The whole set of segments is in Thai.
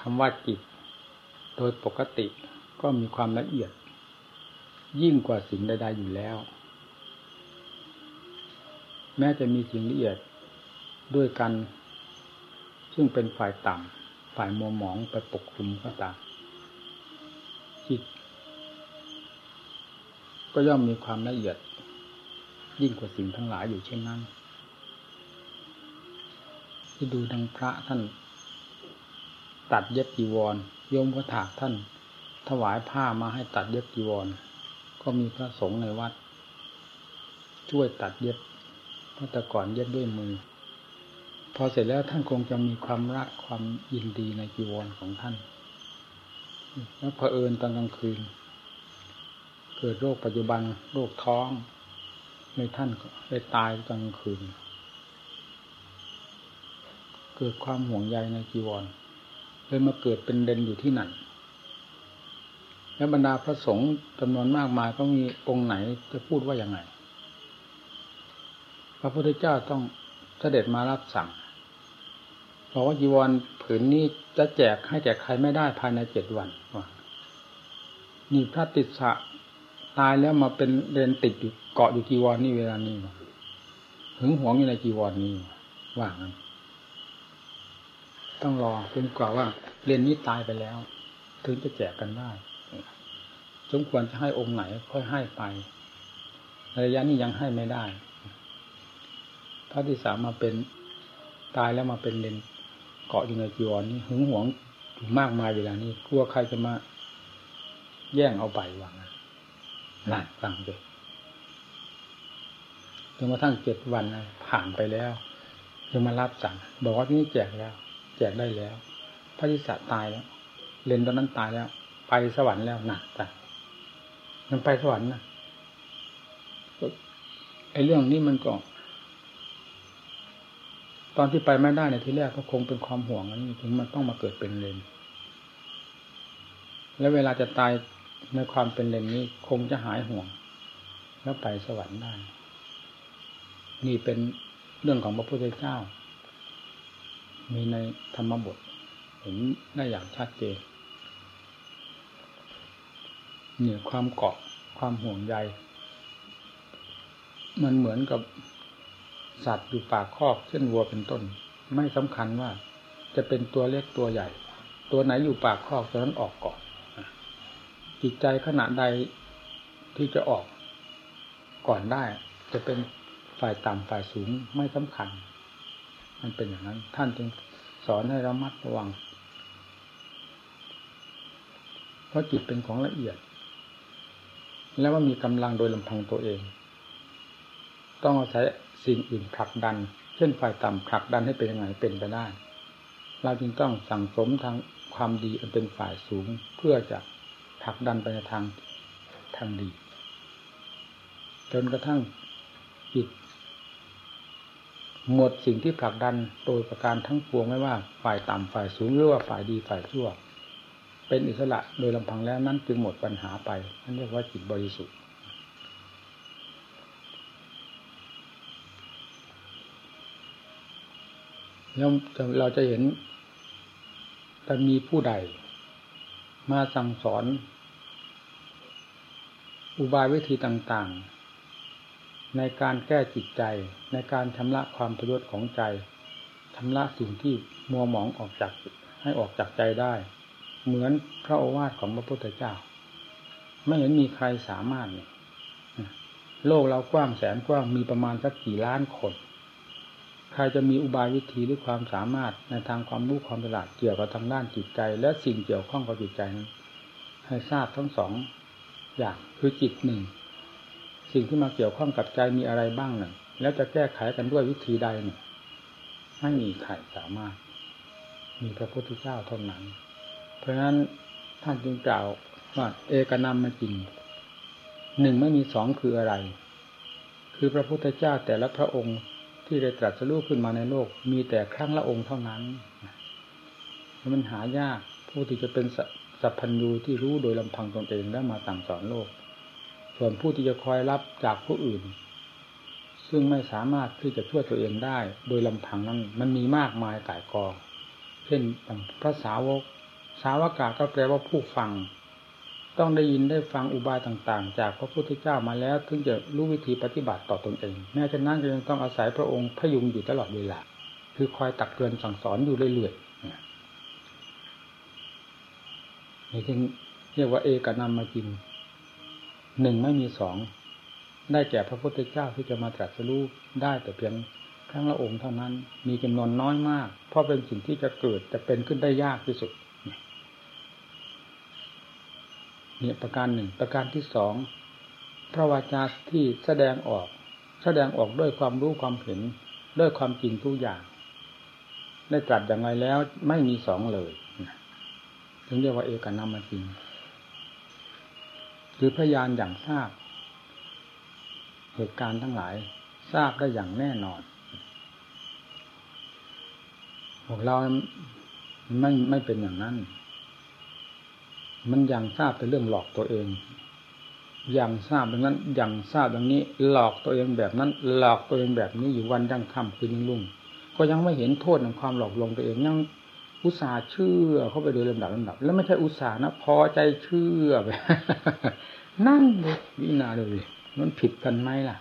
คำว่าจิต โดยปกติก็มีความละเอียด ยิ่งกว่าสิ่งใดๆอยู่แล้ว แม้จะมีสิ่งละเอียดด้วยกัน ซึ่งเป็นฝ่ายต่ำฝ่ายมัวหมองไปปกคลุมก็ตามจิต ก็ย่อมมีความละเอียด ยิ่งกว่าสิ่งทั้งหลายอยู่เช่นนั้น ที่ดูดังพระท่าน ตัดเย็บจีวรโยมก็ถากท่าน ถวายผ้ามาให้ตัดเย็บจีวร ก็มีพระสงฆ์ในวัด ช่วยตัดเย็บเพราะแต่ก่อนเย็บด้วยมือ พอเสร็จแล้วท่านคงจะมีความรักความยินดีในจีวรของท่าน แล้วเผอิญตอนกลางคืน เกิดโรคปัจจุบันโรคท้องในท่านได้ตายตอนกลางคืน เกิดความห่วงใยในจีวร เลยมาเกิดเป็นเด่นอยู่ที่นั่นและบรรดาพระสงฆ์จำนวนมากมายก็มีองค์ไหนจะพูดว่าอย่างไง พระพุทธเจ้าต้องเสด็จมารับสั่งบอกว่าจีวรผืนนี้จะแจกให้แก่ใครไม่ได้ภายในเจ็ดวันว่านี่พระติสะตายแล้วมาเป็นเรนติดอยู่เกาะอยู่จีวรนี่เวลานี้หึงหวงอยู่ในจีวรนี้ว่างั้น ต้องรอจนกว่าว่าเรียนนี้ตายไปแล้ว ถึงจะแจกกันได้สมควรจะให้องค์ไหนค่อยให้ไประยะนี้ยังให้ไม่ได้พระที่สามมาเป็นตายแล้วมาเป็นเลนเกาะอยู่ในจีวรนี่หึงหวงมากมายเวลานี้กลัวใครจะมา แย่งเอาไปวางนั่นฟังดูจนกระทั่งเจ็ดวันผ่านไปแล้วจะมารับสั่งบอกว่าที่นี่แจกแล้ว แจกได้แล้วพระทิสาตายแล้วเลนตอนนั้นตายแล้ว ไปสวรรค์แล้วหนักแต่มันไปสวรรค์นะไอ้เรื่องนี้มันก็ ตอนที่ไปไม่ได้ในที่แรกก็คงเป็นความห่วงอันนี้ถึงมันต้องมาเกิดเป็นเลนแล้วเวลาจะตายในความเป็นเลนนี้คงจะหายห่วง แล้วไปสวรรค์ได้ นี่เป็นเรื่องของพระพุทธเจ้า มีในธรรมบทเห็นได้อย่างชัดเจนเหนี่ยความเกาะความห่วงใย มันเหมือนกับสัตว์อยู่ปากคอกเช่นวัวเป็นต้น ไม่สำคัญว่า จะเป็นตัวเล็กตัวใหญ่ ตัวไหนอยู่ปากคอกตัวนั้นออกก่อนจิตใจขณะใดที่จะออกก่อนได้ จะเป็นฝ่ายต่ำฝ่ายสูงไม่สำคัญ มันเป็นอย่างนั้น ท่านจึงสอนให้ระมัดระวัง เพราะจิตเป็นของละเอียด แล้วว่ามีกำลังโดยลำพังตัวเอง ต้องอาศัยสิ่งอื่นผลักดัน เช่นฝ่ายต่ำผลักดันให้เป็นยังไงเป็นไปได้ เราจึงต้องสั่งสมทางความดีอันเป็นฝ่ายสูงเพื่อจะผลักดันไปในทางทางดี จนกระทั่งจิต หมดสิ่งที่ผลักดันโดยประการทั้งปวงไม่ว่าฝ่ายต่ำฝ่ายสูงหรือว่าฝ่ายดีฝ่ายชั่ว เป็นอิสระโดยลำพังแล้วนั้นจึงหมดปัญหาไปนั่นเรียกว่าจิตบริสุทธิ์แล้วเราจะเห็นจะมีผู้ใด มาสั่งสอน อุบายวิธีต่าง ๆ ในการแก้จิตใจในการชำระความประโยชน์ของใจชำระสิ่งที่มัวหมองออกจากให้ออกจากใจได้ เหมือนพระโอวาทของพระพุทธเจ้า ไม่เห็นมีใครสามารถเนี่ยโลกเรากว้างแสนกว้างมีประมาณสักกี่ล้านคนใครจะมีอุบายวิธีหรือความสามารถในทางความรู้ความฉลาดเกี่ยวกับทางด้านจิตใจ และสิ่งเกี่ยวข้องกับจิตใจนั้นให้ทราบทั้งสองอย่างคือจิตหนึ่ง สิ่งที่มาเกี่ยวข้องกับใจมีอะไรบ้างหนึ่งแล้วจะแก้ไขกันด้วยวิธีใดหนึ่งไม่มีใครสามารถ มีพระพุทธเจ้าเท่านั้น เพราะฉะนั้นท่านจึงกล่าวว่าเอกนามมาจริงหนึ่งไม่มีสองคืออะไร คือพระพุทธเจ้าแต่ละพระองค์ที่ได้ตรัสรู้ขึ้นมาในโลก มีแต่ครั้งละองค์เท่านั้นมันหายากผู้ที่จะเป็นสัพพัญญูที่รู้โดยลำพังตนเองแล้วมาสั่งสอนโลก ส่วนผู้ที่จะคอยรับจากผู้อื่น ซึ่งไม่สามารถที่จะช่วยตัวเองได้ โดยลำพังนั้นมันมีมากมายก่ายกอง เช่นพระสาวก สาวกาก็แปลว่าผู้ฟัง ต้องได้ยินได้ฟังอุบายต่างๆ จากพระพุทธเจ้ามาแล้ว ถึงจะรู้วิธีปฏิบัติต่อตนเองแม้ฉะนั้นก็ยังต้องอาศัยพระองค์พยุงอยู่ตลอดเวลา คือคอยตักเตือนสั่งสอนอยู่เรื่อยๆนี่จึงเรียกว่าเอกนามมากิน หนึ่งไม่มีสองได้แก่พระพุทธเจ้าที่จะมาตรัสรู้ได้แต่เพียงครั้งละองค์เท่านั้น มีจำนวนน้อยมาก เพราะเป็นสิ่งที่จะเกิดจะเป็นขึ้นได้ยากที่สุดเนี่ยประการหนึ่งประการที่สองพระวาจาที่แสดงออก แสดงออกด้วยความรู้ความเห็นด้วยความจริงทุกอย่าง ได้ตรัสอย่างไรแล้วไม่มีสองเลยถึงเรียกว่าเอกนามจริง คือพยานอย่างทราบ เหตุการณ์ทั้งหลายทราบได้อย่างแน่นอนพวกเราไม่ไม่เป็นอย่างนั้น มันยังทราบแต่เรื่องหลอกตัวเองยังทราบดังนั้นยังทราบดังนี้ หลอกตัวเองแบบนั้น หลอกตัวเองแบบนี้อยู่วันยังค่ำคืนยังรุ่ง ก็ยังไม่เห็นโทษของความหลอกลวงตัวเองยัง อุตส่าห์เชื่อเข้าไปโดยลำดับลำดับ แล้วไม่ใช่อุตส่าห์นะพอใจเชื่อไปนั่นเลยวินาเลยมันผิดกันไหมล่ะ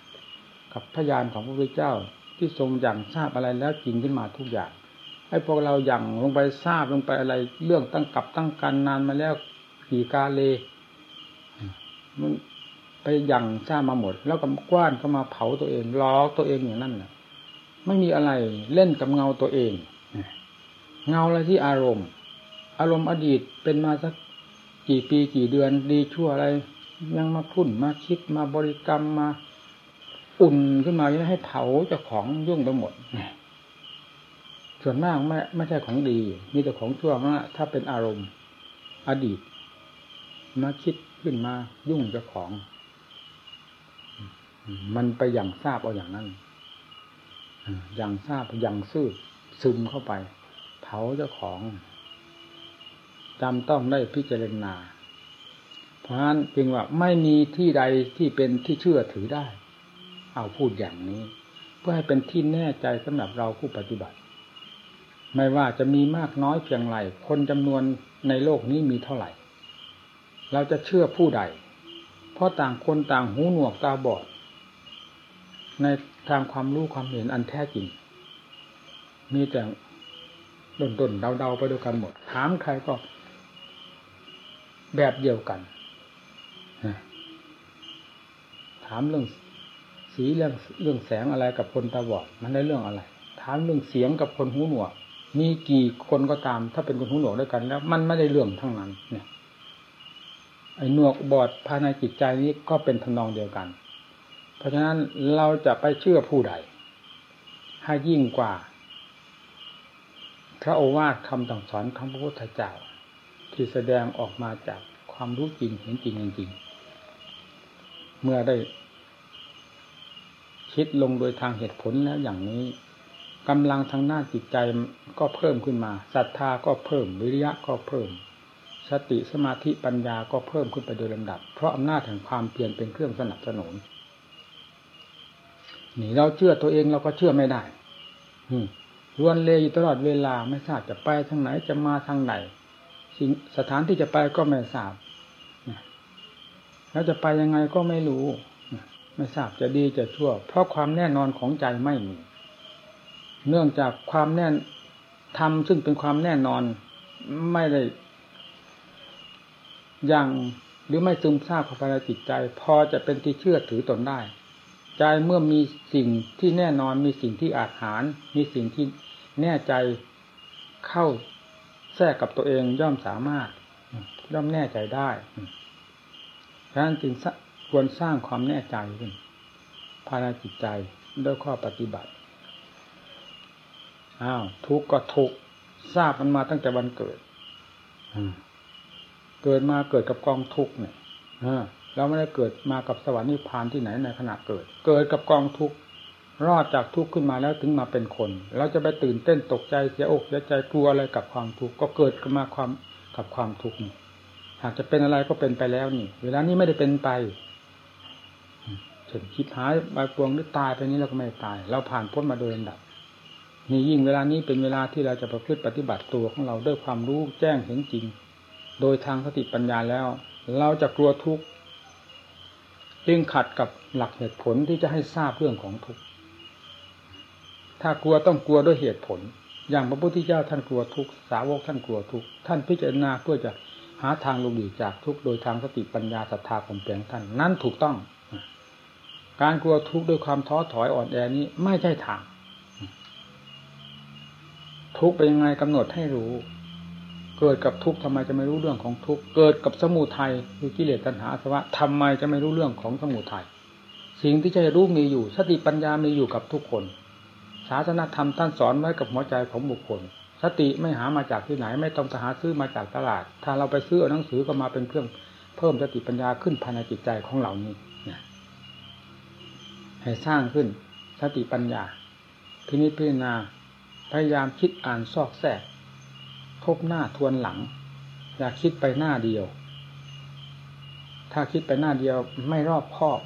กับพยานของพระพุทธเจ้าที่ทรงอย่างทราบอะไรแล้วจริงขึ้นมาทุกอย่างให้พวกเราอย่างลงไปทราบลงไปอะไร เรื่องตั้งกับตั้งการนานมาแล้วขี่กาเลมันไปอย่างทราบมาหมด แล้วก็กว้านเข้ามาเผาตัวเองล้อกตัวเองอย่างนั้นน่ะ ไม่มีอะไรเล่นกับเงาตัวเอง เงาอะไรที่อารมณ์ อารมณ์อดีตเป็นมาสักกี่ปีกี่เดือนดีชั่วอะไร ยังมาพุ่นมาคิดมาบริกรรมมาอุ่นขึ้นมาให้เผาเจ้าของยุ่งไปหมดส่วนมากไม่ไม่ใช่ของดี มีแต่ของชั่วนะถ้าเป็นอารมณ์ อดีต มาคิดขึ้นมายุ่งเจ้าของ มันไปอย่างทราบเอาอย่างนั้นอย่างทราบอย่างซื่อซึมเข้าไปาเจ้าของจำต้องได้พิจารณา เพราะฉะนั้นจึงว่าไม่มีที่ใดที่เป็นที่เชื่อถือได้ เอาพูดอย่างนี้ เพื่อให้เป็นที่แน่ใจสำหรับเราผู้ปฏิบัติ ไม่ว่าจะมีมากน้อยเพียงไรคนจำนวนในโลกนี้มีเท่าไหร่ เราจะเชื่อผู้ใด เพราะต่างคนต่างหูหนวกตาบอด ในทางความรู้ความเห็นอันแท้จริง มีแต่ ดนดนเดาเดาไปด้วยกันหมด ถามใครก็ แบบเดียวกัน ถามเรื่องสีเรื่องเรื่องแสงอะไรกับคนตาบอดมันได้เรื่องอะไร ถามเรื่องเสียงกับคนหูหนวกมีกี่คนก็ตาม ถ้าเป็นคนหูหนวกด้วยกัน แล้ว มันไม่ได้เรื่องทั้งนั้น เนี่ยไอ้หนวกบอดภายในจิตใจนี้ก็เป็นทำนองเดียวกัน เพราะฉะนั้นเราจะไปเชื่อผู้ใด ให้ยิ่งกว่า พระโอวาทคำต่งสอนของพระพุทธเจ้า ที่แสดงออกมาจากความรู้จริงเห็นจริงจริงเมื่อได้ คิดลงโดยทางเหตุผลแล้วอย่างนี้กำลังทางหน้าจิตใจก็เพิ่มขึ้นมาศรัทธาก็เพิ่มวิริยะก็เพิ่ม สติสมาธิปัญญาก็เพิ่มขึ้นไปโดยลำดับ เพราะอำนาจแห่งความเปลี่ยนเป็นเครื่องสนับสนุนนี่เราเชื่อตัวเองเราก็เชื่อไม่ได้ รวนเลยอยู่ตลอดเวลาไม่ทราบจะไปทางไหนจะมาทางไหนสิ่งสถานที่จะไปก็ไม่ทราบแล้วจะไปยังไงก็ไม่รู้ ไม่ทราบจะดีจะชั่ว เพราะความแน่นอนของใจไม่มี เนื่องจากความแน่นทำซึ่งเป็นความแน่นอนไม่ได้ยังหรือไม่ซึมซาบเข้าไปในจิตใจ พอจะเป็นที่เชื่อถือตนได้ ใจเมื่อมีสิ่งที่แน่นอนมีสิ่งที่อาจหาร มีสิ่งที่ แน่ใจเข้าแทรกกับตัวเองย่อมสามารถ ย่อมแน่ใจได้ดังนั้นจึงควรสร้างความแน่ใจขึ้นภายในจิตใจด้วยข้อปฏิบัติอ้าวทุกข์ก็ทุกข์ทราบมันมาตั้งแต่วันเกิดเกิดมาเกิดกับกองทุกข์เนี่ยเราไม่ได้เกิดมากับสวรรค์นิพพานที่ไหนในขณะเกิด เกิดกับกองทุกข์ รอดจากทุกข์ขึ้นมาแล้วถึงมาเป็นคน เราจะไปตื่นเต้นตกใจเสียอกเสียใจกลัวอะไรกับความทุกข์ก็เกิดขึ้นมาความกับความทุกข์หากจะเป็นอะไรก็เป็นไปแล้วนี่ เวลานี้ไม่ได้เป็นไปเช่นคิดหายใบปวงหรือตายไปนี้เราก็ไม่ตาย เราผ่านพ้นมาโดยลำดับนี่ยิ่งเวลานี้เป็นเวลาที่เราจะประพฤติปฏิบัติตัวของเราด้วยความรู้แจ้งเห็นจริง โดยทางสติปัญญาแล้ว เราจะกลัวทุกข์จึงขัดกับหลักเหตุผลที่จะให้ทราบเรื่องของทุกข์ ถ้ากลัวต้องกลัวด้วยเหตุผล อย่างพระพุทธเจ้าท่านกลัวทุกสาวกท่านกลัวทุกท่านพิจารณาเพื่อจะหาทางลงหลีกจากทุกโดยทางสติปัญญาศรัทธาผมเปลี่ยนท่านนั่นถูกต้อง การกลัวทุกข์ด้วยความท้อถอยอ่อนแอนี้ไม่ใช่ทาง ทุกเป็นยังไงกำหนดให้รู้ เกิดกับทุกข์ทำไมจะไม่รู้เรื่องของทุกข์เกิดกับสมุทัยคือกิเลสตัณหาสวะทำไมจะไม่รู้เรื่องของสมุทัยสิ่งที่จะรู้มีอยู่ สติปัญญามีอยู่กับทุกคน ศาสนาธรรมท่านสอนไว้กับหัวใจของบุคคล สติไม่หามาจากที่ไหน ไม่ต้องหาซื้อมาจากตลาด ถ้าเราไปซื้อหนังสือก็มาเป็นเครื่องเพิ่มสติปัญญาขึ้นภายในจิตใจของเรานี้ให้สร้างขึ้นสติปัญญา พินิจพิจารณาพยายามคิดอ่านซอกแทกทบหน้าทวนหลัง อย่าคิดไปหน้าเดียว ถ้าคิดไปหน้าเดียวไม่รอบคอบ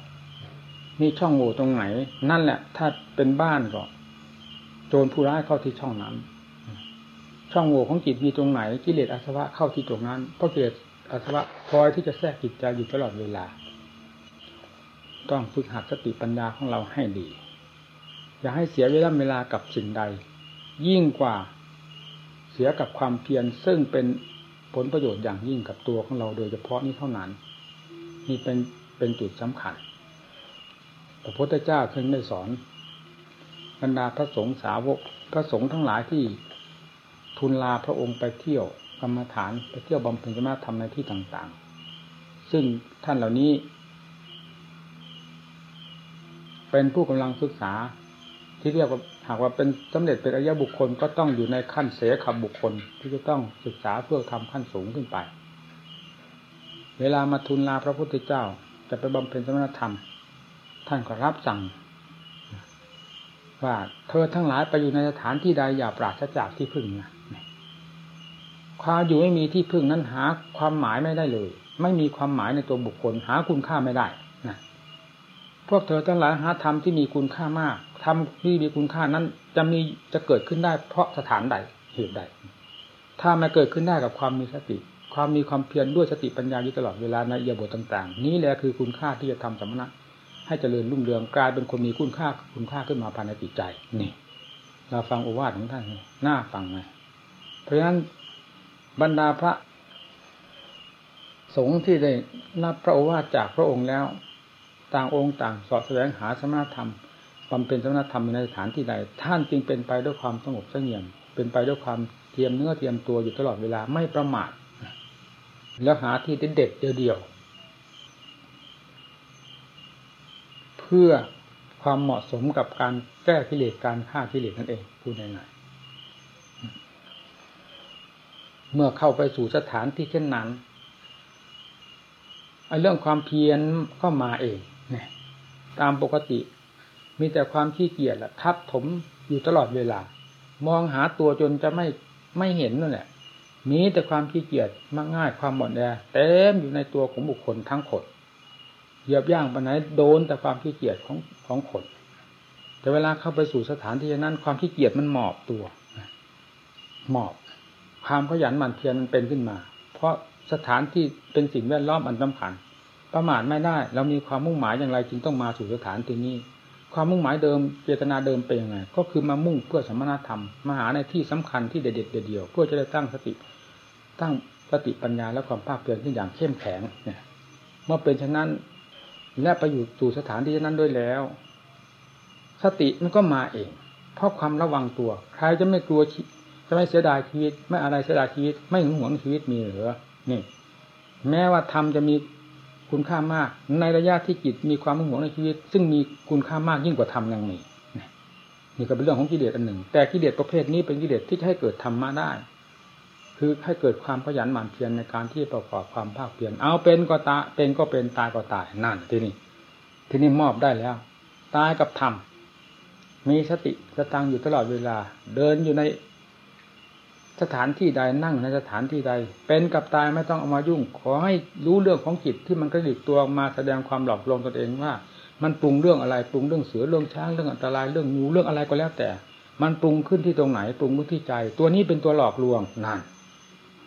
มีช่องโหว่ตรงไหน นั่นแหละ ถ้าเป็นบ้านก็ จรผู้ร้ายเข้าที่ช่องนั้น ช่องโหว่ของจิตมีตรงไหนกิเลสอาสวะเข้าที่ตรงนั้นเพราะกิเลสอาสวะคอยที่จะแทรกจิตใจอยู่ตลอดเวลา ต้องฝึกหัดสติปัญญาของเราให้ดี อย่าให้เสียเวลาเวลากับสิ่งใด ยิ่งกว่าเสียกับความเพียรซึ่งเป็นผลประโยชน์อย่างยิ่งกับตัวของเราโดยเฉพาะนี้เท่านั้น นี่เป็นเป็นจุดสำคัญพระพุทธเจ้าเคยได้สอน รรดาพระสงฆ์สาวก พระสงฆ์ทั้งหลายที่ทุนลาพระองค์ไปเที่ยวกรรมฐานไปเที่ยวบำเพ็ญสมณธรรมในที่ต่างๆ ซึ่งท่านเหล่านี้ เป็นผู้กำลังศึกษา ที่เรียกว่าหากว่าเป็นสำเร็จเป็นอริยบุคคลก็ต้องอยู่ในขั้นเสขบบุคคล ที่จะต้องศึกษาเพื่อทำขั้นสูงขึ้นไป เวลามาทุนลาพระพุทธเจ้าจะไปบำเพ็ญสมณธรรม ท่านก็รับสั่ง ว่าเธอทั้งหลายไปอยู่ในสถานที่ใดอย่าปราศจากที่พึ่งนะความอยู่ไม่มีที่พึ่งนั้นหาความหมายไม่ได้เลย ไม่มีความหมายในตัวบุคคล หาคุณค่าไม่ได้นะพวกเธอทั้งหลายหาธรรมที่มีคุณค่ามากธรรมที่มีคุณค่านั้นจะมีจะเกิดขึ้นได้ เพราะสถานใดเหตุใด ถ้าไม่เกิดขึ้นได้กับความมีสติ ความมีความเพียรด้วยสติปัญญาอยู่ตลอดเวลาในเอียบทต่าง ๆ นี้แหละคือคุณค่าที่จะทำสมณะ ให้เจริญรุ่งเรืองกลายเป็นคนมีคุณค่าคุณค่าขึ้นมาภายในจิตใจนี่เราฟังโอวาทของท่านน่าฟังไหมเพราะฉะนั้นบรรดาพระสงฆ์ที่ได้รับพระโอวาทจากพระองค์แล้ว ต่างองค์ต่างสอบแสวงหาสมณธรรมบำเพ็ญสมณธรรมในสถานที่ใด ท่านจึงเป็นไปด้วยความสงบเสงี่ยม เป็นไปด้วยความเทียมเนื้อเทียมตัวอยู่ตลอดเวลาไม่ประมาทแล้วหาที่เด็ดเดียว เพื่อความเหมาะสมกับการแก้กิเลสการฆ่ากิเลสนั่นเองพูดง่ายๆเมื่อเข้าไปสู่สถานที่เช่นนั้นไอ้เรื่องความเพียรก็มาเองเนี่ยตามปกติ มีแต่ความขี้เกียจละทับถมอยู่ตลอดเวลา มองหาตัวจนจะไม่ไม่เห็นนั่นแหละมีแต่ความขี้เกียจมากง่ายความหมดแอเต็มอยู่ในตัวของบุคคลทั้งคน เหยียบย่างไปไหนโดนแต่ความขี้เกียจของของคน แต่เวลาเข้าไปสู่สถานที่นั้นความขี้เกียจมันหมอบตัวหมอบ ความขยันหมั่นเพียรมันเป็นขึ้นมา เพราะสถานที่เป็นสิ่งแวดล้อมอันสำคัญประมาทไม่ได้ เรามีความมุ่งหมายอย่างไรจึงต้องมาสู่สถานที่นี้ ความมุ่งหมายเดิมเจตนาเดิมเป็นยังไงก็คือมามุ่งเพื่อสมณธรรมมาหาในที่สำคัญที่เด็ดเด็ดเดียวเพื่อจะได้ตั้งสติ ตั้งสติปัญญาและความภาคเพียรขึ้นอย่างเข้มแข็งเนี่ยเมื่อเป็นฉะนั้น และไปอยู่สู่สถานที่นั้นด้วยแล้ว สติมันก็มาเอง เพราะความระวังตัว ใครจะไม่กลัวจะไม่เสียดายชีวิต ไม่อะไรเสียดายชีวิต ไม่หึงหวงชีวิตมีหรือนี่ แม้ว่าธรรมจะมีคุณค่ามาก ในระยะที่จิตมีความหึงหวงในชีวิต ซึ่งมีคุณค่ามากยิ่งกว่าธรรมยังมีนี่ก็เป็นเรื่องของกิเลสอันหนึ่ง แต่กิเลสประเภทนี้เป็นกิเลสที่จะให้เกิดธรรมะได้ คือให้เกิดความขยันหมั่นเพียรในการที่ประกอบความภาคเพียรเอาเป็นก็ตาเป็นก็เป็นตายก็ตายนั่นที่นี่ที่นี่มอบได้แล้ว ตายกับธรรมมีสติสตังอยู่ตลอดเวลา เดินอยู่ในสถานที่ใดนั่งในสถานที่ใด เป็นกับตายไม่ต้องเอามายุ่ง ขอให้รู้เรื่องของจิตที่มันกระดิกตัวมาแสดงความหลอกลวงตนเองว่า มันปรุงเรื่องอะไรปรุงเรื่องเสือเรื่องช้างเรื่องอันตรายเรื่องงูเรื่องอะไรก็แล้วแต่ มันปรุงขึ้นที่ตรงไหนปรุงขึ้นที่ใจ ตัวนี้เป็นตัวหลอกลวงนั่น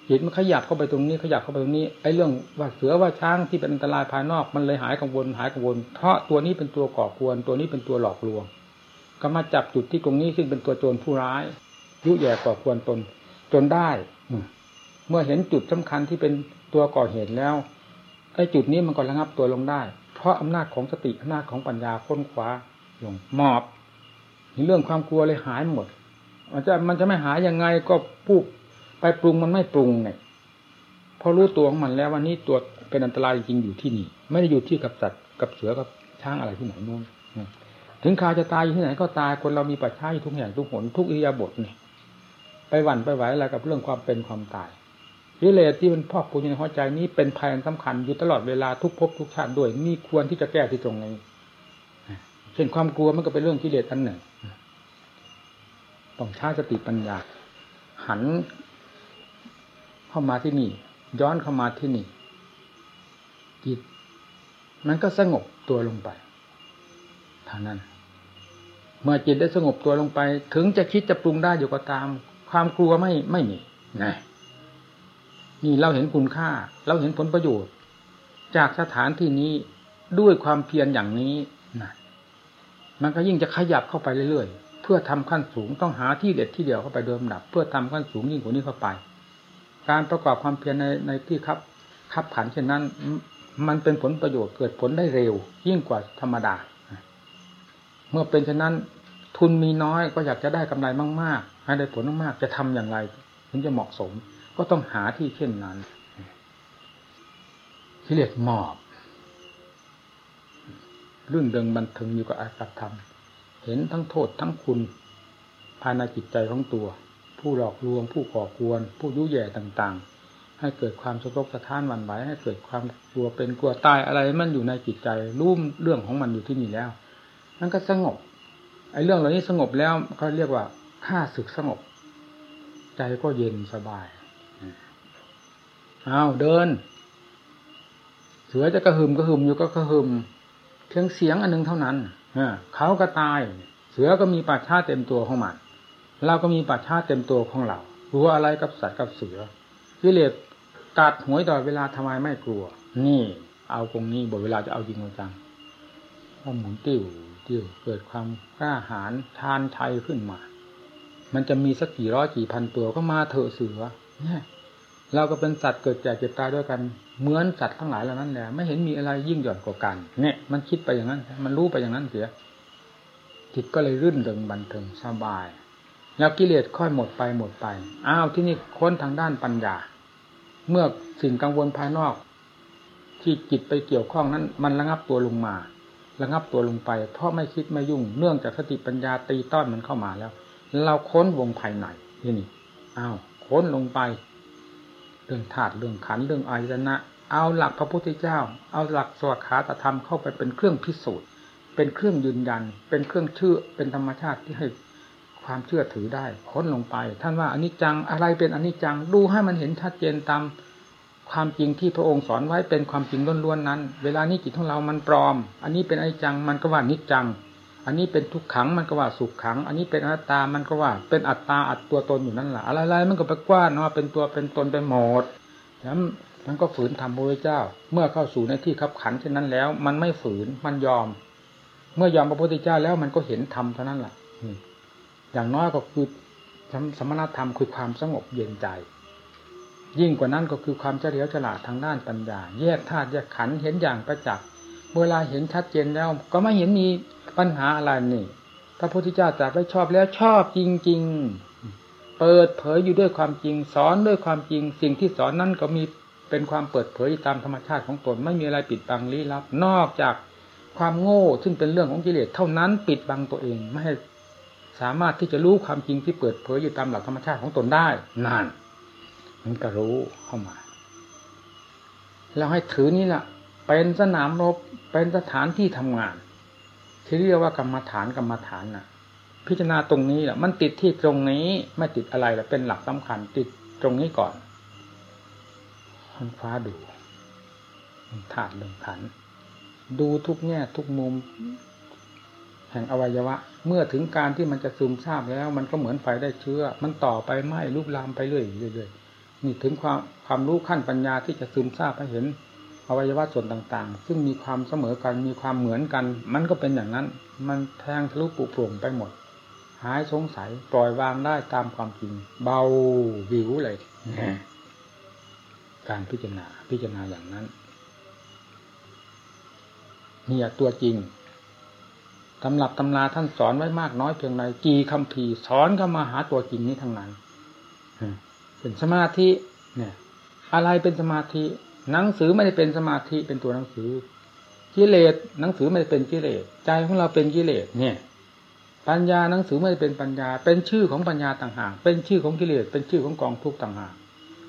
จิตมันขยับเข้าไปตรงนี้ขยับเข้าไปตรงนี้ไอ้เรื่องว่าเสือว่าช้างที่เป็นอันตรายภายนอกมันเลยหายกังวลหายกังวล เพราะตัวนี้เป็นตัวก่อกวน ตัวนี้เป็นตัวหลอกลวง ก็มาจับจุดที่ตรงนี้ซึ่งเป็นตัวโจรผู้ร้ายยุแย่ก่อกวนตน จนได้เมื่อเห็นจุดสำคัญที่เป็นตัวก่อเหตุแล้วไอ้จุดนี้มันก็ระงับตัวลงได้ เพราะอำนาจของสติอำนาจของปัญญาค้นคว้าลงมอบเรื่องความกลัวเลยหายหมดมันจะมันจะไม่หายยังไงก็ปุ๊บ ไปปรุงมันไม่ปรุงเนี่ยพอรู้ตัวของมันแล้ววันนี้ตัวเป็นอันตรายจริงอยู่ที่นี่ ไม่ได้อยู่ที่กับสัตว์กับเสือกับช้างอะไรที่ไหนนู่นถึงคาจะตายอยู่ที่ไหนก็ตายคนเรามีปัจจัยทุกอย่างทุกหนทุกอิยาบทเนี่ยไปหวั่นไปไหวอะไรกับเรื่องความเป็นความตายวิเลศที่มันพอกปูนในหัวใจนี้เป็นภัยสำคัญอยู่ตลอดเวลาทุกภพทุกชาติด้วยนี่ควรที่จะแก้ที่ตรงนี้เช่นความกลัวมันก็เป็นเรื่องกิเลสอันหนึ่งต้องใช้สติปัญญา หัน เข้ามาที่นี่ ย้อนเข้ามาที่นี่จิตมันก็สงบตัวลงไปเท่านั้น เมื่อจิตได้สงบตัวลงไป ถึงจะคิดจะปรุงได้อยู่ก็ตาม ความกลัวไม่ไม่มีนะนี่เราเห็นคุณค่า เราเห็นผลประโยชน์ จากสถานที่นี้ด้วยความเพียรอย่างนี้นะมันก็ยิ่งจะขยับเข้าไปเรื่อยๆ เพื่อทำขั้นสูงต้องหาที่เด็ดที่เดียวเข้าไปเดิมดับ เพื่อทำขั้นสูงยิ่งกว่านี้เข้าไป การประกอบความเพียรในในที่ครับขับขันเช่นนั้น มันเป็นผลประโยชน์เกิดผลได้เร็ว ยิ่งกว่าธรรมดา เมื่อเป็นเช่นนั้น ทุนมีน้อยก็อยากจะได้กำไรมากๆให้ได้ผลมากๆจะทำอย่างไรถึงจะเหมาะสม ก็ต้องหาที่เช่นนั้นที่เรียกหมอบรื่นเริงบันเทิงอยู่กับอาตธรรม เห็นทั้งโทษทั้งคุณภายในจิตใจของตัว ผู้หลอกลวง ผู้ก่อกวน ผู้ยุแย่ต่างๆ ให้เกิดความสะทกสะท้านหวั่นไหวให้เกิดความกลัวเป็นกลัวตายอะไรมันอยู่ในจิตใจรู้เรื่องของมันอยู่ที่นี่แล้วมันก็สงบไอ้เรื่องเหล่านี้สงบแล้วเขาเรียกว่าข้าศึกสงบ ใจก็เย็นสบายเอาเดิน เสือจะกระหึมกระหึมอยู่ก็กระหึมเพียงเสียงอันหนึ่งเท่านั้นเขาก็ตาย เสือก็มีป่าชาเต็มตัวของมัน เราก็มีป่าชาเต็มตัวของเรากลัวอะไรกับสัตว์กับเสือกิเลสกัดหวยตลอดเวลาทำไมไม่กลัว นี่ เอาตรงนี้บทเวลาจะเอาจริงเอาจังพอหมุนติ้วติ้วเกิดความกล้าหาญทานชัยขึ้นมา มันจะมีสักกี่ร้อยกี่พันตัวก็มาเถอะเสือเนี่ยเราก็เป็นสัตว์เกิดแก่เจ็บตายด้วยกัน เหมือนสัตว์ทั้งหลายเหล่านั้นแหละไม่เห็นมีอะไรยิ่งหย่อนกว่ากัน เนี่ย มันคิดไปอย่างนั้น มันรู้ไปอย่างนั้นเสียจิตก็เลยรื่นเริงบันเทิงสบาย แล้วกิเลสค่อยหมดไปหมดไป อ้าวที่นี่ค้นทางด้านปัญญา เมื่อสิ่งกังวลภายนอก ที่จิตไปเกี่ยวข้องนั้น มันระงับตัวลงมา ระงับตัวลงไป เพราะไม่คิดไม่ยุ่ง เนื่องจากสติปัญญาตีต้อนมันเข้ามาแล้ว เราค้นวงภายในที่นี่ อ้าว ค้นลงไป เรื่องธาตุเรื่องขันเรื่องอายตนะ เอาหลักพระพุทธเจ้า เอาหลักสวขาตธรรมเข้าไปเป็นเครื่องพิสูจน์ เป็นเครื่องยืนยัน เป็นเครื่องเชื่อ เป็นธรรมชาติที่ให้ ความเชื่อถือได้ค้นลงไป ท่านว่าอนิจจังอะไรเป็นอนิจจังดูให้มันเห็นชัดเจนตามความจริงที่พระองค์สอนไว้เป็นความจริงล้วนๆนั้น เวลานี้จิตของเรามันปลอม อันนี้เป็นอนิจจังมันก็ว่านิจจัง อันนี้เป็นทุกขังมันก็ว่าสุขขัง อันนี้เป็นอนัตตามันก็ว่าเป็นอัตตาอัตตัวตนอยู่นั่นแหละอะไรๆมันก็ไปกว้านว่าเป็นตัวเป็นตนไปหมดแล้วมันก็ฝืนทำพระเจ้า เมื่อเข้าสู่ในที่ขับขันเช่นนั้นแล้ว มันไม่ฝืนมันยอม เมื่อยอมพระพุทธเจ้าแล้วมันก็เห็นธรรมเท่านั้นแหละ อย่างน้อยก็คือสมณธรรมคือความสงบเย็นใจ ยิ่งกว่านั้นก็คือความเฉลียวฉลาดทางด้านปัญญา แยกธาตุแยกขันเห็นอย่างประจักษ์เวลาเห็นชัดเจนแล้ว ก็ไม่เห็นมีปัญหาอะไรนี่พระพุทธเจ้าตรัสไว้ชอบแล้วชอบจริง ๆ เปิดเผยอยู่ด้วยความจริง สอนด้วยความจริง สิ่งที่สอนนั้นก็มีเป็นความเปิดเผยตามธรรมชาติของตนไม่มีอะไรปิดบังลี้ลับ นอกจากความโง่ซึ่งเป็นเรื่องของกิเลสเท่านั้นปิดบังตัวเองไม่ให้ สามารถที่จะรู้ความจริงที่เปิดเผยอยู่ตามหลักธรรมชาติของตนได้นั่นมันก็รู้เข้ามา แล้วให้ถือนี่แหละเป็นสนามรบเป็นสถานที่ทำงาน ที่เรียกว่ากรรมฐานกรรมฐานนะพิจารณาตรงนี้แหละมันติดที่ตรงนี้ไม่ติดอะไรแหละเป็นหลักสำคัญติดตรงนี้ก่อนมันฟ้าดูธาตุเรื่งขัน ดูทุกแง่ทุกมุม แห่งอวัยวะ เมื่อถึงการที่มันจะซึมซาบแล้ว มันก็เหมือนไฟได้เชื้อ มันต่อไปไหม้ลุกลามไปเรื่อยๆนี่ถึงความความรู้ขั้นปัญญาที่จะซึมซาบให้เห็นอวัยวะส่วนต่างๆ ซึ่งมีความเสมอกันมีความเหมือนกัน มันก็เป็นอย่างนั้น มันแทงทะลุปุโปร่งไปหมด หายสงสัยปล่อยวางได้ตามความจริง เบาวิวเลยการพิจารณาพิจารณาอย่างนั้นเนี่ยตัวจริง ตำรับตำราท่านสอนไว้มากน้อยเพียงไรกี่คำพีสอนเข้ามาหาตัวจริงนี้ทั้งนั้นเป็นสมาธิเนี่ย อะไรเป็นสมาธิ หนังสือไม่ได้เป็นสมาธิเป็นตัวหนังสือกิเลสหนังสือไม่ได้เป็นกิเลสใจของเราเป็นกิเลสเนี่ย ปัญญาหนังสือไม่ได้เป็นปัญญา เป็นชื่อของปัญญาต่างหากเป็นชื่อของกิเลสเป็นชื่อของกองทุกข์ต่างหาก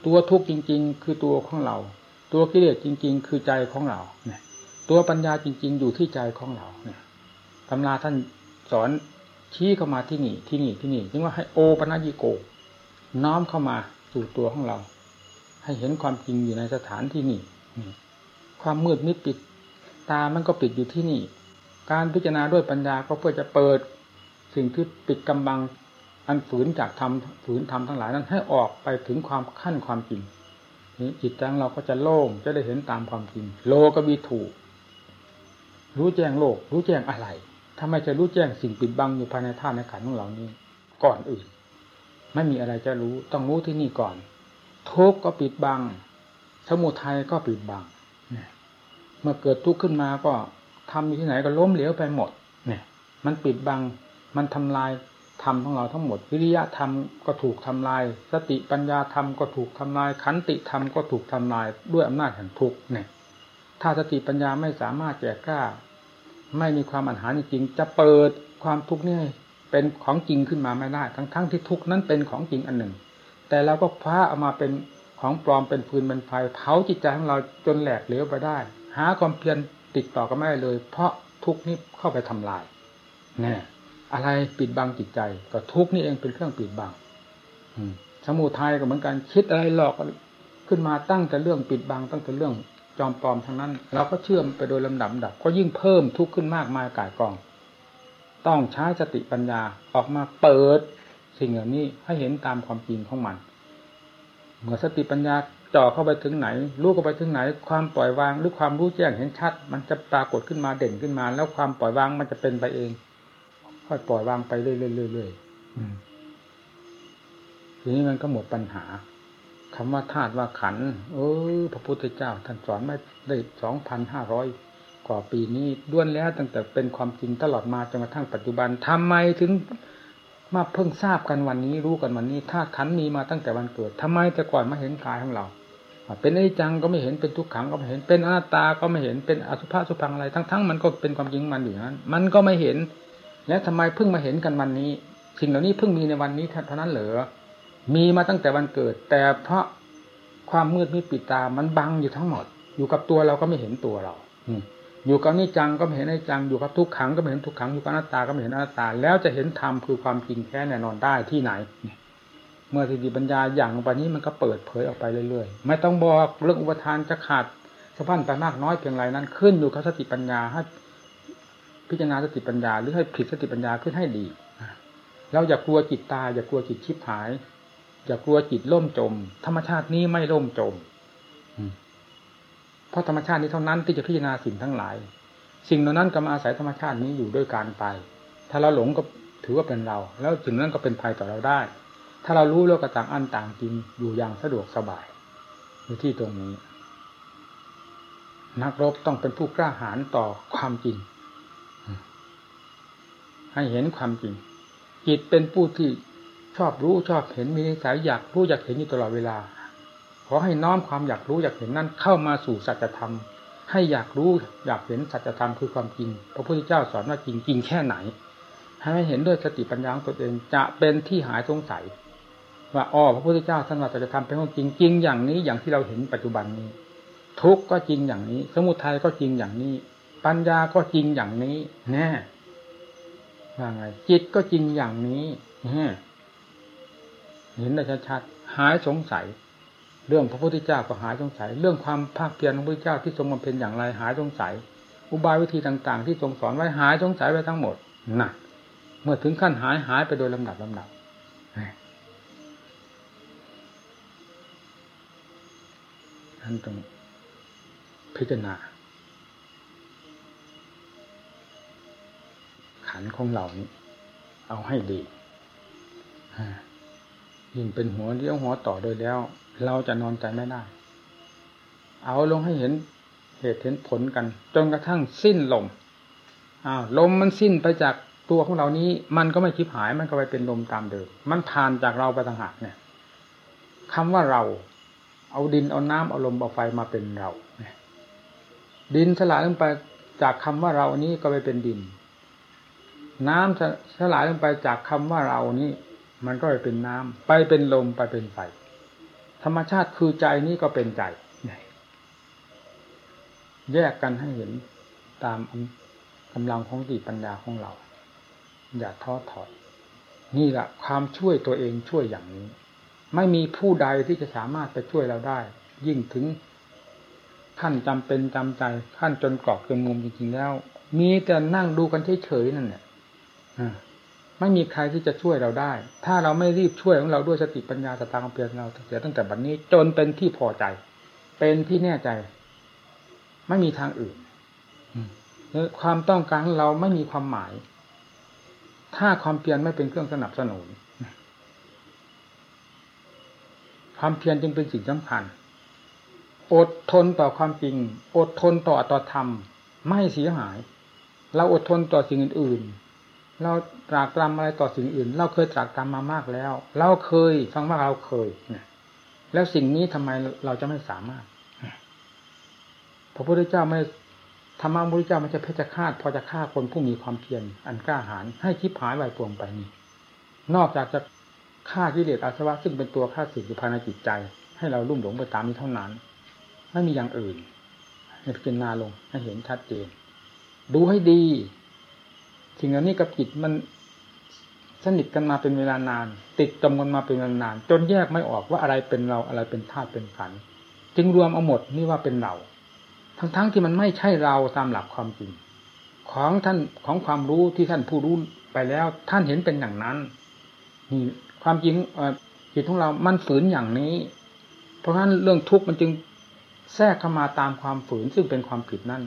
ตัวทุกข์จริง ๆ คือตัวของเรา ตัวกิเลสจริง ๆ คือใจของเราเนี่ย ตัวปัญญาจริง ๆ อยู่ที่ใจของเราเนี่ย ตำราท่านสอนชี้เข้ามาที่นี่ที่นี่ที่นี่จึงว่าให้โอปัญญิโก น้อมเข้ามาสู่ตัวของเรา ให้เห็นความจริงอยู่ในสถานที่นี่ความมืดมิดปิดตามันก็ปิดอยู่ที่นี่ การพิจารณาด้วยปัญญาก็เพื่อจะเปิด สิ่งที่ปิดกำบังอันฝืนจากธรรมฝืนธรรมทั้งหลายนั้นให้ออกไปถึงความขั้นความจริงนี้จิตใจเราก็จะโล่งจะได้เห็นตามความจริง โลก็มีถูก รู้แจ้งโลก รู้แจ้งอะไร ถ้าไม่จะรู้แจ้งสิ่งปิดบังอยู่ภายในธาตุในขันธ์ของเรานี้ ก่อนอื่น ไม่มีอะไรจะรู้ต้องรู้ที่นี่ก่อนทุกข์ก็ปิดบัง สมุทัยก็ปิดบังเมื่อเกิดทุกข์ขึ้นมาก็ทำอยู่ที่ไหนก็ล้มเหลวไปหมด เนี่ย มันปิดบัง มันทำลายธรรมของเราทั้งหมด วิริยะธรรมก็ถูกทำลาย สติปัญญาธรรมก็ถูกทำลาย ขันติธรรมก็ถูกทำลายด้วยอำนาจแห่งทุกข์เนี่ย ถ้าสติปัญญาไม่สามารถแก่กล้า ไม่มีความอันหาจริงจะเปิดความทุกข์นี่เป็นของจริงขึ้นมาไม่ได้ ทั้งๆทที่ทุกข์นั้นเป็นของจริงอันหนึ่ง แต่เราก็คว้าเอามาเป็นของปลอมเป็นฟืนเป็นไฟเผาจิตใจของเราจนแหลกเหลวไปได้ หาความเพียรติดต่อกันไม่ได้เลย เพราะทุกข์นี้เข้าไปทำลายแน่อะไรปิดบังจิตใจ ก็ทุกข์นี่เองเป็นเครื่องปิดบังสมุทัยก็เหมือนกันคิดอะไรหลอกขึ้นมาตั้งแต่เรื่องปิดบังตั้งแต่เรื่อง จอมปลอมทั้งนั้น เราก็เชื่อมไปโดยลำดับดับ ก็ยิ่งเพิ่มทุกข์ขึ้นมากมายกายกอง ต้องใช้สติปัญญาออกมาเปิด สิ่งเหล่านี้ให้เห็นตามความจริงของมัน เมื่อสติปัญญาจ่อเข้าไปถึงไหนรู้เข้าไปถึงไหน ความปล่อยวางหรือความรู้แจ้งเห็นชัด มันจะปรากฏขึ้นมาเด่นขึ้นมา แล้วความปล่อยวางมันจะเป็นไปเอง ค่อยปล่อยวางไปเรื่อยๆทีนี้มันก็หมดปัญหา คำว่าธาตุว่าขัน เออ พระพุทธเจ้า ท่านสอนไม่ได้สองพันห้าร้อยกว่าปีนี้ด้วนแล้วตั้งแต่เป็นความจริงตลอดมาจนกระทั่งปัจจุบันทำไมถึงมาเพิ่งทราบกันวันนี้รู้กันวันนี้ธาตุขันมีมาตั้งแต่วันเกิดทำไมแต่ก่อนมาเห็นกายของเรา เป็นอนิจจังก็ไม่เห็นเป็นทุกขังก็ไม่เห็นเป็นอนัตตาก็ไม่เห็นเป็นอสุภะสุพังอะไร ทั้งๆมันก็เป็นความจริงมันอยู่นั้น มันก็ไม่เห็น และทำไมเพิ่งมาเห็นกันวันนี้ สิ่งเหล่านี้เพิ่งมีในวันนี้เท่านั้นเหรอ มีมาตั้งแต่วันเกิด แต่เพราะความมืดมิดปิดตามันบังอยู่ทั้งหมด อยู่กับตัวเราก็ไม่เห็นตัวเราอยู่กับนิจังก็ไม่เห็นนิจังอยู่กับทุกขังก็ไม่เห็นทุกขังอยู่กับอนัตตาก็ไม่เห็นอนัตตา แล้วจะเห็นธรรมคือความจริงแท้แน่นอนได้ที่ไหน เมื่อสติปัญญาอย่างลงไปนี้มันก็เปิดเผยออกไปเรื่อยๆ ไม่ต้องบอกเรื่องอุปทานจะขาดสะพันไปมากน้อยเพียงไรนั้นขึ้นอยู่กับสติปัญญาให้พิจารณาสติปัญญาหรือให้ผิดสติปัญญาขึ้นให้ดี เราอย่ากลัวจิตตาอย่ากลัวจิตชิบหาย อย่ากลัวจิตล่มจม ธรรมชาตินี้ไม่ล่มจม เพราะธรรมชาตินี้เท่านั้นที่จะพิจารณาสิ่งทั้งหลาย สิ่งเหล่านั้นก็มาอาศัยธรรมชาตินี้อยู่ด้วยการไป ถ้าเราหลงก็ถือว่าเป็นเรา แล้วสิ่งนั้นก็เป็นภัยต่อเราได้ ถ้าเรารู้แล้วก็ต่างอันต่างจริงอยู่อย่างสะดวกสบายอยู่ที่ตรงนี้ นักรบต้องเป็นผู้กล้าหาญต่อความจริง ให้เห็นความจริงจิตเป็นผู้ที่ ชอบรู้ชอบเห็นมีนิสัยอยากรู้อยากเห็นอยู่ตลอดเวลา ขอให้น้อมความอยากรู้อยากเห็นนั้นเข้ามาสู่สัจธรรม ให้อยากรู้อยากเห็นสัจธรรมคือความจริง พระพุทธเจ้าสอนว่าจริงจริงแค่ไหน ให้เห็นด้วยสติปัญญาของตนเองจะเป็นที่หายสงสัย ว่าอ๋อพระพุทธเจ้าท่านว่าสัจธรรมเป็นของจริงจริงอย่างนี้อย่างที่เราเห็นปัจจุบันนี้ ทุกข์ก็จริงอย่างนี้ สมุทัยก็จริงอย่างนี้ ปัญญาก็จริงอย่างนี้แน่ว่าไงจิตก็จริงอย่างนี้ เห็นได้ชัดๆหายสงสัย เรื่องพระพุทธเจ้าก็หายสงสัย เรื่องความภาคเพียรของพระพุทธเจ้าที่ทรงบำเพ็ญอย่างไรหายสงสัย อุบายวิธีต่างๆ ที่ทรงสอนไว้หายสงสัยไปทั้งหมดน่ะ เมื่อถึงขั้นหายหายไปโดยลำดับลำดับท่านต้องพิจารณาขันของเหล่านี้เอาให้ดี ยิ่งเป็นหัวเลี้ยวหัวต่อโดยแล้ว เราจะนอนใจไม่ได้ เอาลงให้เห็นเหตุเห็นผลกัน จนกระทั่งสิ้นลมอ้าวลมมันสิ้นไปจากตัวของเรานี้ มันก็ไม่คิบหายมันก็ไปเป็นลมตามเดิมมันผ่านจากเราไปต่างหากเนี่ยคำว่าเรา เอาดินเอาน้ำเอาลมเอาไฟมาเป็นเราเนี่ยดินสลายลงไปจากคำว่าเรานี้ก็ไปเป็นดิน น้ำสลายลงไปจากคำว่าเรานี้ มันก็ไปเป็นน้ำไปเป็นลมไปเป็นไฟธรรมชาติคือใจนี้ก็เป็นใจแยกกันให้เห็นตามกำลังของสติปัญญาของเรา อย่าท้อถอยนี่แหละความช่วยตัวเองช่วยอย่างนี้ ไม่มีผู้ใดที่จะสามารถไปช่วยเราได้ ยิ่งถึงขั้นจำเป็นจำใจขั้นจนกรอกจนมุมจริงๆแล้ว มีแต่นั่งดูกันเฉยๆนั่นเนี่ย ไม่มีใครที่จะช่วยเราได้ ถ้าเราไม่รีบช่วยของเราด้วยสติปัญญาสตางค์เพียรเราเสียตั้งแต่บัดนนี้จนเป็นที่พอใจ เป็นที่แน่ใจ ไม่มีทางอื่นความต้องการของเราไม่มีความหมาย ถ้าความเพียรไม่เป็นเครื่องสนับสนุน ความเพียรจึงเป็นสิ่งสำคัญ อดทนต่อความจริง อดทนต่อต่อธรรม ไม่เสียหาย เราอดทนต่อสิ่งอื่น เราตรากตรำอะไรต่อสิ่งอื่น เราเคยตรากตรำมามากแล้ว เราเคยฟังว่าเราเคยนแล้วสิ่งนี้ทำไมเราจะไม่สามารถพระพุทธเจ้าไม่ธรรมะพระพุทธเจ้ามันจะเพชฌฆาตพอจะฆ่าคนผู้มีความเพียรอันกล้าหาญให้คิดหายไวปวงไปนี่นอกจากจะฆ่ากิเลสอาสวะซึ่งเป็นตัวฆ่าสิ่งอยู่ภายในจิตใจ ให้เราลุ่มหลงไปตามนี้เท่านั้น ไม่มีอย่างอื่นให้พิจารณาลงให้เห็นชัดเจนดูให้ดี สิ่งเหล่านี้กับจิตมันสนิทกันมาเป็นเวลานาน ติดจมกันมาเป็นเวลานาน จนแยกไม่ออกว่าอะไรเป็นเราอะไรเป็นธาตุเป็นขันจึงรวมเอาหมดนี่ว่าเป็นเรา ทั้งๆทที่มันไม่ใช่เราตามหลักความจริง ของท่านของความรู้ที่ท่านผู้รู้ไปแล้ว ท่านเห็นเป็นอย่างนั้นนี่ความจริงจิตของเรามันฝืนอย่างนี้ เพราะฉะนั้นเรื่องทุกข์มันจึงแทรกเข้ามาตามความฝืนซึ่งเป็นความผิดนั่น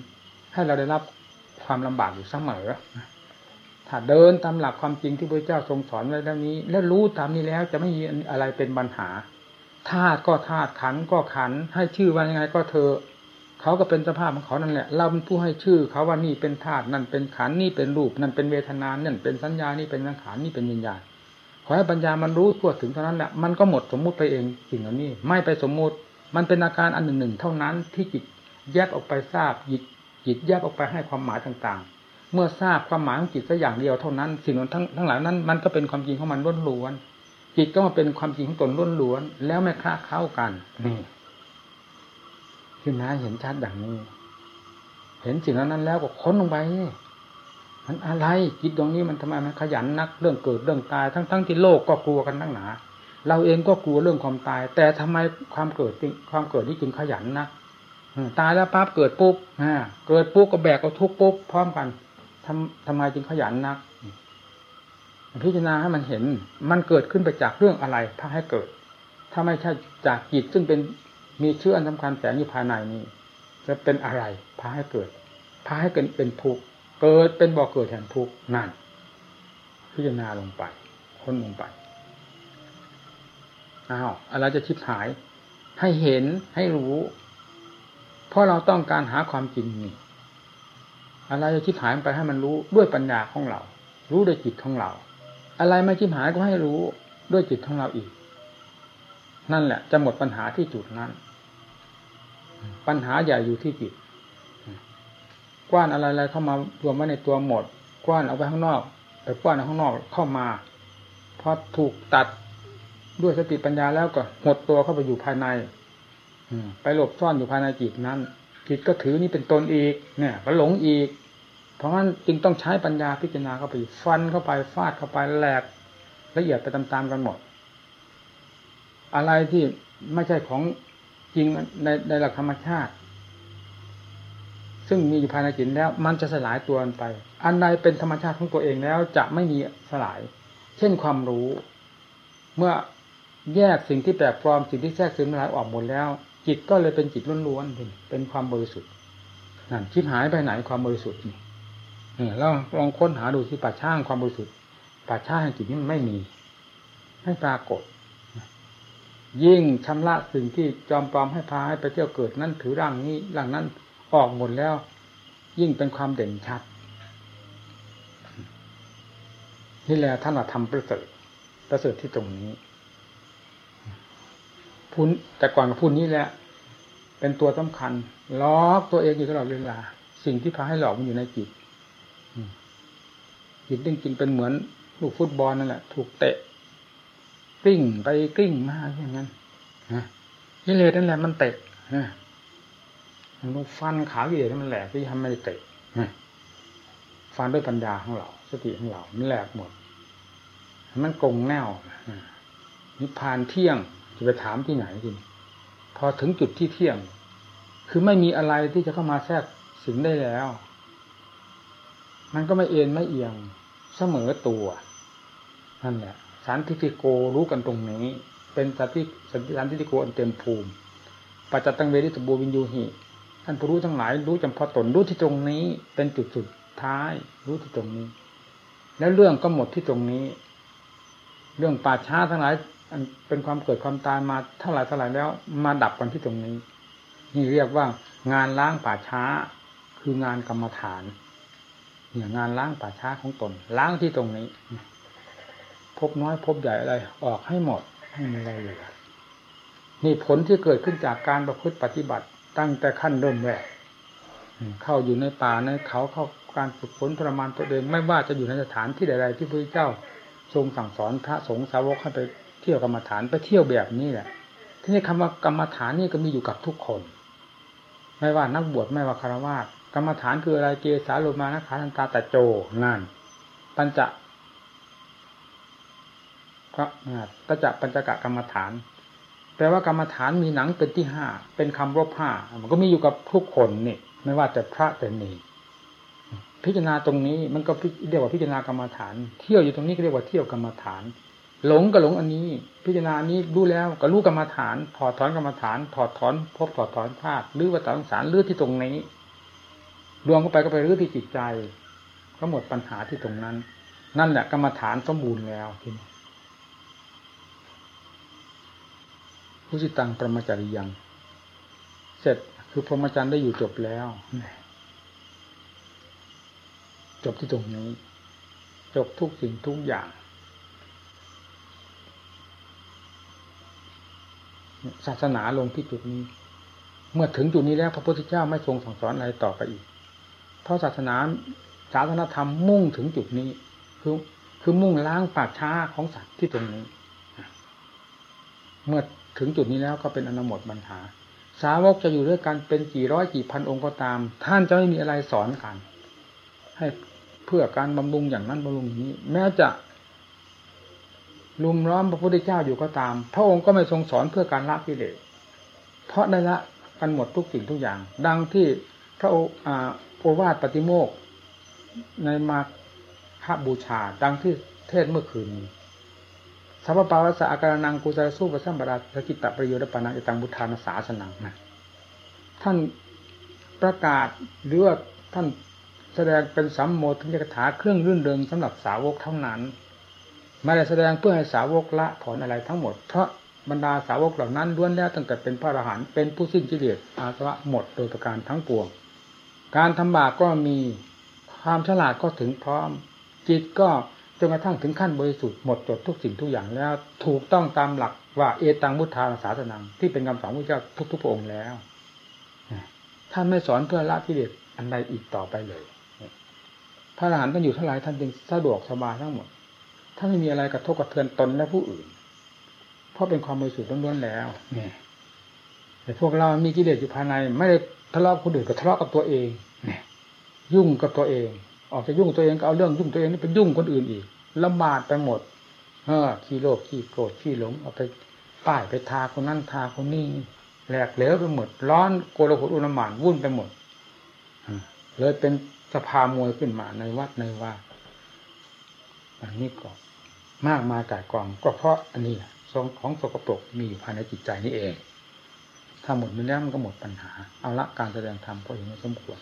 ให้เราได้รับความลำบากอยู่เสมอ ถ้าเดินตามหลักความจริงที่พระเจ้าทรงสอนไว้แล้วนี้ และรู้ตามนี้แล้วจะไม่มีอะไรเป็นปัญหาธาตุก็ธาตุขันก็ขัน ให้ชื่อว่ายังไงก็เธอเขาก็เป็นสภาพของเขานั่นแหละ เราเป็นผู้ให้ชื่อเขาว่านี่เป็นธาตุนั่นเป็นขันนี่เป็นรูปนั่นเป็นเวทนานั่นเป็นสัญญานี่เป็นสังขารนี่เป็นวิญญาณขอให้ปัญญามันรู้ทั่วถึงเท่านั้นแหละมันก็หมดสมมุติไปเองสิ่งเหล่านี้ ไม่ไปสมมุติ มันเป็นอาการอันหนึ่งหนึ่งเท่านั้นที่จิตแยกออกไปทราบจิตจิตแยกออกไปให้ความหมายต่างๆ เมื่อทราบความหมายของจิตสักอย่างเดียวเท่านั้นสิ่งทั้งทั้งหลายนั้น มันก็เป็นความจริงของมันล้วนๆจิตก็มาเป็นความจริงของตนล้วนๆแล้วไม่คลาเข้ากันนี่ขึ้นนะเห็นชัดอย่างนี้ เห็นสิ่งนั้นแล้วก็ค้นลงไปมันอะไรจิตตรงนี้มันทำไมมันขยันนักเรื่องเกิดเรื่องตายทั้งทั้งที่โลกก็กลัวกันทั้งหนา เราเองก็กลัวเรื่องความตาย แต่ทำไมความเกิดความเกิดนี่จึงขยันนักตายแล้วปั๊บเกิดปุ๊บเกิดปุ๊บก็แบกก็ทุกปุ๊บพร้อมกัน ทำทำไมจึงขยันนัก พิจารณาให้มันเห็น มันเกิดขึ้นไปจากเรื่องอะไรถ้าให้เกิด ถ้าไม่ใช่จากจิตซึ่งเป็นมีเชื่ออันสำคัญแฝงอยู่ภายในนี้ จะเป็นอะไรพาให้เกิดพาให้เกิดเป็นทุกข์เกิดเป็นบ่อเกิดแห่งทุกข์นั่น พิจารณาลงไปค้นลงไปอ้าวอะไรจะชิบหาย ให้เห็นให้รู้ เพราะเราต้องการหาความจริงนี่ อะไรจะชิบหายไปให้มันรู้ด้วยปัญญาของเรา รู้ด้วยจิตของเรา อะไรไม่ชิบหายก็ให้รู้ด้วยจิตของเราอีก นั่นแหละ จะหมดปัญหาที่จุดนั้น ปัญหาใหญ่อยู่ที่จิต กว้านอะไรๆเข้ามารวมไว้ในตัวหมด กว้านเอาไว้ข้างนอกแต่กว้านข้างนอกเข้ามาพอถูกตัดด้วยสติปัญญาแล้วก็หดตัวเข้าไปอยู่ภายในไปหลบซ่อนอยู่ภายในจิตนั้นจิตก็ถือนี่เป็นตนอีก เนี่ยก็หลงอีก เพราะฉะนั้นจึงต้องใช้ปัญญาพิจารณาเข้าไปฟันเข้าไปฟาดเข้าไปแหลกละเอียดไปตามๆกันหมด อะไรที่ไม่ใช่ของจริงในในหลักธรรมชาติ ซึ่งมีอยู่ภายในจิตแล้ว มันจะสลายตัวไป อันใดเป็นธรรมชาติของตัวเองแล้วจะไม่มีสลาย เช่นความรู้ เมื่อแยกสิ่งที่แปลกปลอมสิ่งที่แทรกซึมละลายออกหมดแล้ว จิตก็เลยเป็นจิตล้วนๆเป็นความบริสุทธิ์นั่นชิบหายไปไหนความบริสุทธิ์นี่ เราลองค้นหาดูที่ป่าช่างความบริสุทธิ์ป่าช่าแห่งจิตนี้มันไม่มี ไม่ปรากฏ ยิ่งชำระสิ่งที่จอมปลอมให้พาให้ไปเที่ยวเกิดนั่นถือร่างนี้ร่างนั้นออกหมดแล้ว ยิ่งเป็นความเด่นชัด นี่แหละท่านทำประเสริฐประเสริฐที่ตรงนี้พูนแต่ก่อนกับพูดนี้แหละ เป็นตัวสำคัญล็อกตัวเองอยู่ตลอดเวลา สิ่งที่พาให้หลอกมันอยู่ในจิต จิตจริงเป็นเหมือนลูกฟุตบอลนั่นแหละ ถูกเตะกลิ้งไปกลิ้งมาอย่างนั้นกิเลสนั่นแหละมันเตะมันฟันขากิเลสมันแหลกที่ทำไม่ได้เตะฟันด้วยปัญญาของเรา สติของเรามันแหลกหมด มันกงแนวนิพพานเที่ยงจะไปถามที่ไหนทีพอถึงจุดที่เที่ยง คือไม่มีอะไรที่จะเข้ามาแทรกสิงได้แล้ว มันก็ไม่เอ็นไม่เอียง เสมอตัวนั่นแหละสันทิฏโกรู้กันตรงนี้ เป็นสันติสันทิโกอันเต็มภูมิปัจจตังเวริตบูวินยูหิท่านผู้รู้ทั้งหลายรู้จำพาะตนรู้ที่ตรงนี้ เป็นจุดสุดท้าย รู้ที่ตรงนี้ แล้วเรื่องก็หมดที่ตรงนี้ เรื่องป่าช้าทั้งหลายเป็นความเกิดความตายมาเท่าไหร่เท่าไหร่แล้ว มาดับกันที่ตรงนี้ นี่เรียกว่างานล้างป่าช้า คืองานกรรมฐาน เนี่ยงานล้างป่าช้าของตน ล้างที่ตรงนี้ พบน้อยพบใหญ่อะไร ออกให้หมดให้มีอะไรเหลือนี่ผลที่เกิดขึ้นจากการประพฤติปฏิบัติ ตั้งแต่ขั้นเริ่มแรกเข้าอยู่ในป่าในเขาเข้าการฝึกฝนทรมานตัวเองไม่ว่าจะอยู่ในสถานที่ใดๆที่พระเจ้าทรงสั่งสอนพระสงฆ์สาวกให้ไปเที่ยวกรรมฐานไปเที่ยวแบบนี้แหละที่นี่คำว่ากรรมฐานนี่ก็มีอยู่กับทุกคน ไม่ว่านักบวชไม่ว่าคารวะ กรรมฐานคืออะไรเกสาโลมานะขาทันตาตะโจนันปัญจะก็ก็จะปัญจกะกรรมฐาน แปลว่ากรรมฐานมีหนังเป็นที่ห้าเป็นคำรบห้ามันก็มีอยู่กับทุกคนนี่ไม่ว่าจะพระแต่เนพิจารณาตรงนี้มันก็เรียกว่าพิจารณากรรมฐาน เที่ยวอยู่ตรงนี้ก็เรียกว่าเที่ยวกรรมฐาน หลงก็หลงอันนี้ พิจารณานี้รู้แล้วก็รู้กรรมฐานถอดถอนกรรมฐาน ถอดถอนพบถอดถอนธาตุหรือว่าตังสารเลือดที่ตรงนี้ รวมเข้าไปก็ไปรื้อที่จิตใจ ก็หมดปัญหาที่ตรงนั้น นั่นแหละกรรมฐานสมบูรณ์แล้วทีนี้ผู้สิตังประมาจาริยัง เสร็จคือพรหมจรรย์ได้อยู่จบแล้ว จบที่ตรงนี้ จบทุกสิ่งทุกอย่างศาสนาลงที่จุดนี้ เมื่อถึงจุดนี้แล้วพระพุทธเจ้าไม่ทรงสั่งสอนอะไรต่อไปอีก เพราะศาสนาศาสนาธรรมมุ่งถึงจุดนี้ คือคือมุ่งล้างปากช้าของสัตว์ที่ตรงนี้ เมื่อถึงจุดนี้แล้วก็เป็นอนหมดปัญหา สาวกจะอยู่ด้วยกันเป็นกี่ร้อยกี่พันองค์ก็ตาม ท่านจะไม่มีอะไรสอนกัน ให้เพื่อการบำรุงอย่างนั้นบำรุงนี้ แม้จะลุมล้อมพระพุทธเจ้าอยู่ก็ตาม พระองค์ก็ไม่ทรงสอนเพื่อการละกิเลสเพราะได้ละกันหมดทุกสิ่งทุกอย่าง ดังที่พระ โอวาทปฏิโมกในมาคบูชา ดังที่เทศเมื่อคืนสัพพปาวสะอาการนังกุศลสู้ประสัมบราสกิตตประโยชน์ปานังอิตังบุทานาสาสนังนะท่านประกาศหรือว่าท่านแสดงเป็นสัมโมทนิกถาเครื่องรื่นเริงสำหรับสาวกเท่านั้นไม่ได้แสดงเพื่อให้สาวกละถอนอะไรทั้งหมด เพราะบรรดาสาวกเหล่านั้นล้วนแล้วตั้งแต่เป็นพระอรหันต์เป็นผู้สิ้นกิเลสอาสวะหมดโดยประการทั้งปวง การทำบาปก็มีความฉลาดก็ถึงพร้อม จิตก็จนกระทั่งถึงขั้นบริสุทธิ์หมดจดทุกสิ่งทุกอย่างแล้ว ถูกต้องตามหลักว่าเอตังมุทาศาสนังที่เป็นคำสอนพระเจ้าทุกๆพระองค์แล้วท่านไม่สอนเพื่อละกิเลสอันใดอีกต่อไปเลย พระอรหันต์ท่านอยู่เท่าไรท่านจึงสะดวกสบายทั้งหมดท่านไม่มีอะไรกระทบกระเทือนตนและผู้อื่น เพราะเป็นความบริสุทธิ์ล้วนๆแล้วนี่แต่พวกเรามีกิเลสอยู่ภายในไม่ได้ ทะเลาะคนอื่นก็ทะเลาะกับตัวเองเนี่ยยุ่งกับตัวเอง ออกจากยุ่งตัวเองก็เอาเรื่องยุ่งตัวเองนี่ไปยุ่งคนอื่นอีกลำบากไปหมดเออขี้โลภขี้โกรธขี้หลงเอาไปป้ายไปทาคนนั้นทาคนนี้แหลกเหลวไปหมด ร้อนโกลาหลอุลมานวุ่นไปหมดเลยเป็นสภามวยขึ้นมาในวัดในว่าอันนี้ก็มากมายกายกองก็เพราะอันนี้ทรงของสกปรกมีอยู่ภายในจิตใจนี่เอง ถ้าหมดไปแล้วมันก็หมดปัญหา เอาละการแสดงธรรมก็เห็นว่าสมควร